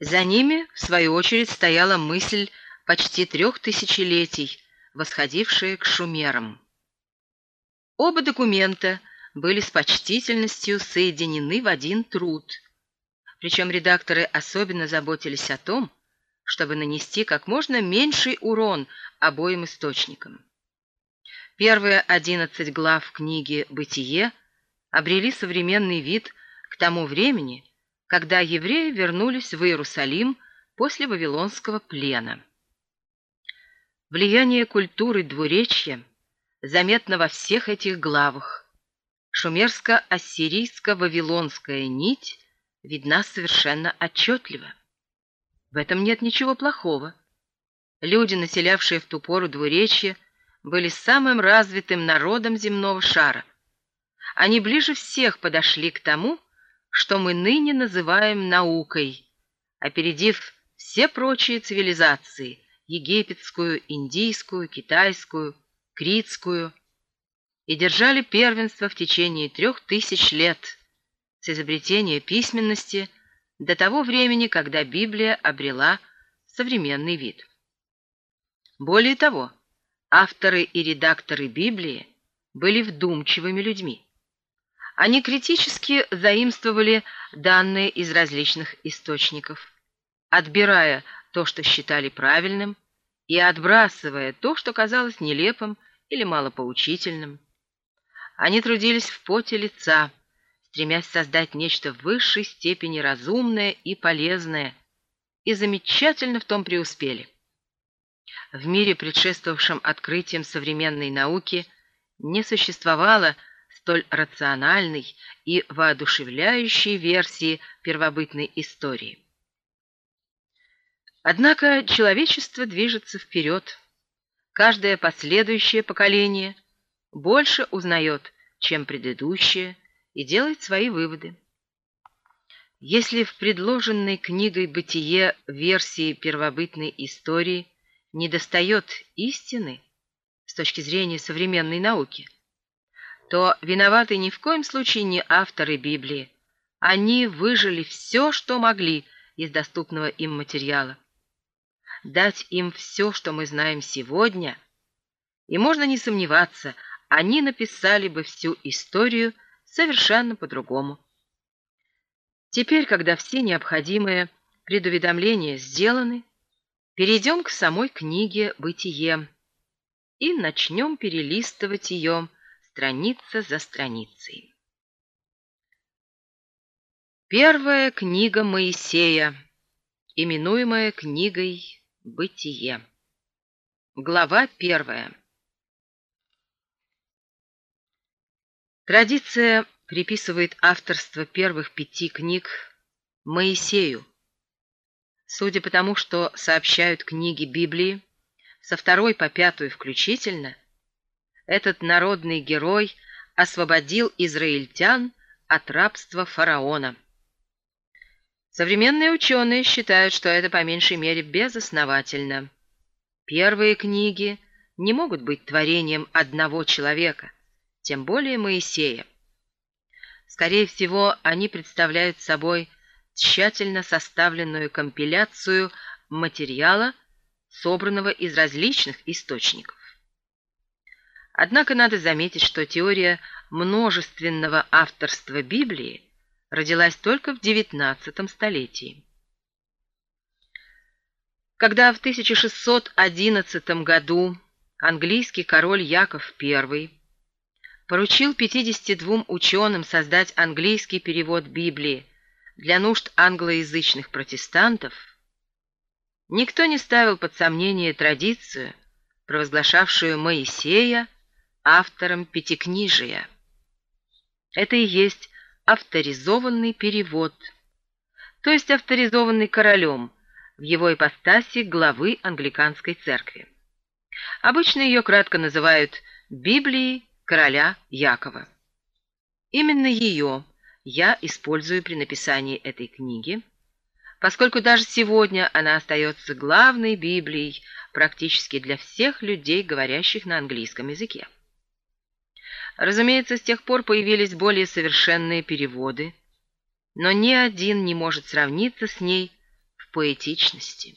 За ними, в свою очередь, стояла мысль почти трех тысячелетий, восходившая к шумерам. Оба документа были с почтительностью соединены в один труд, причем редакторы особенно заботились о том, чтобы нанести как можно меньший урон обоим источникам. Первые одиннадцать глав книги «Бытие» обрели современный вид к тому времени, когда евреи вернулись в Иерусалим после Вавилонского плена. Влияние культуры двуречья заметно во всех этих главах. Шумерско-ассирийско-вавилонская нить видна совершенно отчетливо. В этом нет ничего плохого. Люди, населявшие в ту пору двуречье, были самым развитым народом земного шара. Они ближе всех подошли к тому, что мы ныне называем наукой, опередив все прочие цивилизации – египетскую, индийскую, китайскую, критскую – и держали первенство в течение трех тысяч лет с изобретения письменности до того времени, когда Библия обрела современный вид. Более того, авторы и редакторы Библии были вдумчивыми людьми. Они критически заимствовали данные из различных источников, отбирая то, что считали правильным, и отбрасывая то, что казалось нелепым или малопоучительным. Они трудились в поте лица, стремясь создать нечто в высшей степени разумное и полезное, и замечательно в том преуспели. В мире, предшествовавшем открытиям современной науки, не существовало столь рациональной и воодушевляющей версии первобытной истории. Однако человечество движется вперед. Каждое последующее поколение больше узнает, чем предыдущее, и делает свои выводы. Если в предложенной книгой «Бытие» версии первобытной истории недостает истины с точки зрения современной науки – то виноваты ни в коем случае не авторы Библии. Они выжили все, что могли из доступного им материала. Дать им все, что мы знаем сегодня, и можно не сомневаться, они написали бы всю историю совершенно по-другому. Теперь, когда все необходимые предуведомления сделаны, перейдем к самой книге «Бытие» и начнем перелистывать ее, страница за страницей. Первая книга Моисея, именуемая книгой «Бытие». Глава первая. Традиция приписывает авторство первых пяти книг Моисею. Судя по тому, что сообщают книги Библии, со второй по пятую включительно – этот народный герой освободил израильтян от рабства фараона. Современные ученые считают, что это по меньшей мере безосновательно. Первые книги не могут быть творением одного человека, тем более Моисея. Скорее всего, они представляют собой тщательно составленную компиляцию материала, собранного из различных источников. Однако надо заметить, что теория множественного авторства Библии родилась только в XIX столетии. Когда в 1611 году английский король Яков I поручил 52 ученым создать английский перевод Библии для нужд англоязычных протестантов, никто не ставил под сомнение традицию, провозглашавшую Моисея автором Пятикнижия. Это и есть авторизованный перевод, то есть авторизованный королем в его ипостаси главы англиканской церкви. Обычно ее кратко называют Библией короля Якова. Именно ее я использую при написании этой книги, поскольку даже сегодня она остается главной Библией практически для всех людей, говорящих на английском языке. Разумеется, с тех пор появились более совершенные переводы, но ни один не может сравниться с ней в поэтичности.